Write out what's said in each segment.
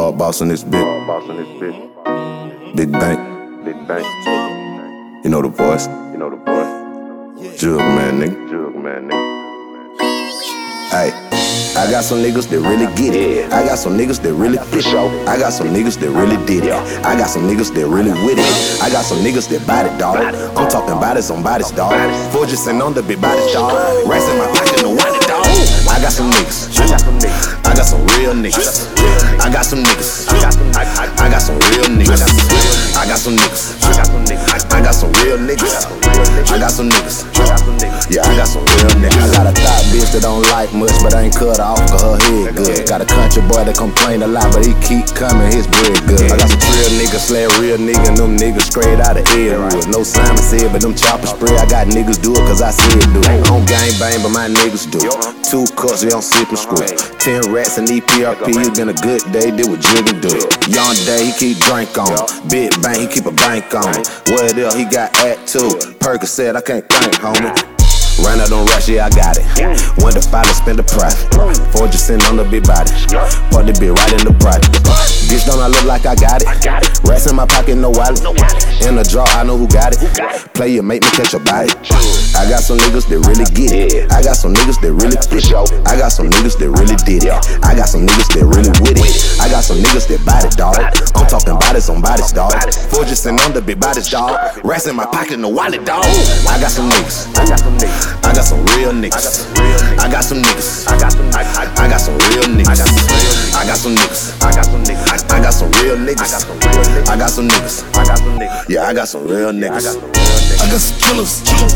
Hard boss in this bitch. Boss in this bitch. Big bank. Big bank. You know the voice. You know the boy. Jug man, nigga. Jug man, nigga. Hey, I got some niggas that really get it. I got some niggas that really fit I got some niggas that really did it. I got some niggas that really with it. I got some niggas that body dog. I'm talking bodies on bodies dog. Forges and on the big bodies dog. Racks in my pocket, no one dog. I got some niggas. I got some niggas. I real niggas. I got some niggas. I got some. I, I, I real niggas. I got some niggas. I got some niggas. I got some real niggas. I got some niggas. I got some niggas. Yeah, I got some real niggas. I got a thought bitch that don't like much, but I ain't cut off cause her head good. Got a country boy that complain a lot, but he keep coming, his bread good. I got some real niggas, slay real nigga, and them niggas straight out of Edgewood. No Simon said, but them chopper spray, I got niggas do it cause I said do it. On gang bang, but my niggas do it. Two cups, they don't sip and screw. Ten rats and EPRP, it's been a good day, did what Jigga do. Young day, he keep drink on. Big bang, he keep a bank on. What else he got at too? Percocet, I can't think, homie. Ran out on rush, yeah, I got it. Went to follow, spend the profit. Mm. Four just sitting on the big body. Put the bit right in the project. Bitch, don't I look like I got it? Rats in my pocket, no wallet. In the drawer, I know who got it. Play it, make me catch a bite. I got some niggas that really get it. I got some niggas that really fit. It. I got some niggas that really did it. I got some niggas that really with it. I got some niggas that body dog. Talking bodies on bodies, dog. Just sitting on the big bodies, dog. Rats in my pocket, no wallet, dog. I got some niggas. I got some niggas. I got some real niggas. I got some niggas. I got some. I, I, I got some real niggas. I got some niggas. I got some niggas. I, I got some real niggas. some real niggas. I got some niggas. I got some niggas. Yeah, I got some real niggas. some real niggas. I got some killers, killers.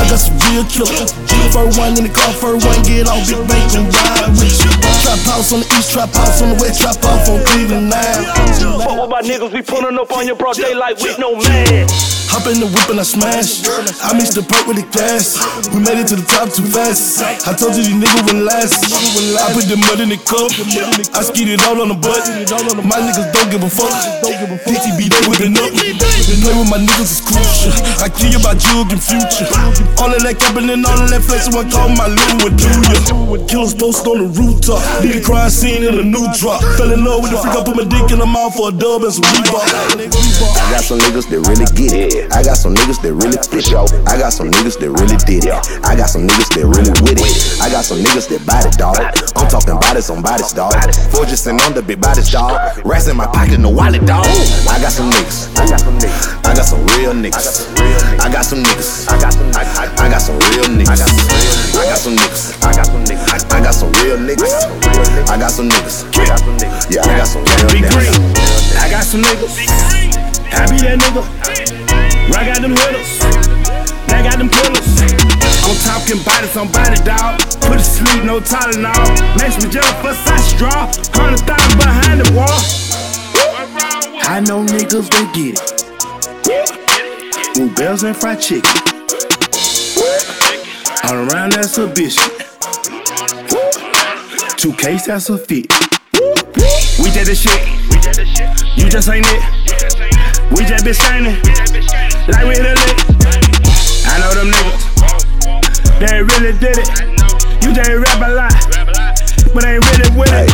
I got some real killers. First one in the car, first one get off, big bank and ride with you. Trap house on the east, trap house on the west, trap off on Cleveland now. Fuck with my niggas, we pulling up on your broad daylight with no man. Hop in the whip and I smash. I mixed the perk with the gas. We made it to the top too fast. I told you these niggas wouldn't last. I put the mud in the cup. I skied it all on the butt. My niggas don't give a fuck. DTB they whipping up. Play with my niggas is crucial. I kill you by jug and future. All of that capping and all of that flexing, one call my Lou would do ya. Killers posted on the rooftop. Did a crime scene in a new drop. Fell in love with the freak. I put my dick in the mouth for a dub and some Reebok. I got some niggas that really get it. I got some niggas that really fit. I got some niggas that really did it. I got some niggas that really with it. I got some niggas that body dog. I'm talking bodies on bodies dog. Sitting on the big bodies dog. Rats in my pocket, no wallet dog. I got some niggas. I got some niggas. I got some real niggas. I got some niggas. I got some. I, I, I got some real niggas. I got some niggas. I got some niggas. I got some real niggas. I got some niggas. I got some niggas. Yeah, I got some real niggas. I got some niggas. I be that nigga. I got them hitters. I got them killers. I'm talking bodies on body, dog. Put to sleep, no Tylenol. Makes me jealous for such straw. Hundred thousand behind the wall. I know niggas that get it. Ooh, bells and fried chicken. All around that's a biscuit. Two case that's a fit. We did the shit. You just ain't it. We just been shining. Like we hit a lick. They really did it. You just rap a lot. But ain't really with it.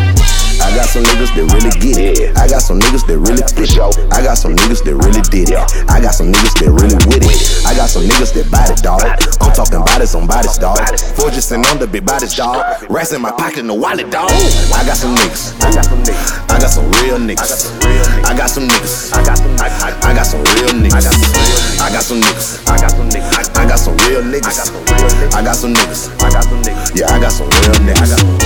I got some niggas that really get it. I got some niggas that really fit. I got some niggas that really did it. I got some niggas that really with it. I got some niggas that body dog. I'm talking bodies on bodies dog. Four just sitting on the big bodies dog. Rats in my pocket, no wallet dog. I got some niggas. I got some niggas. I got some real niggas. I got some niggas. I got some. I, I, I got some real niggas. I got some niggas. I got some niggas. I got some real niggas. I got some real niggas. I got some niggas. I got some niggas. Yeah, I got some real niggas.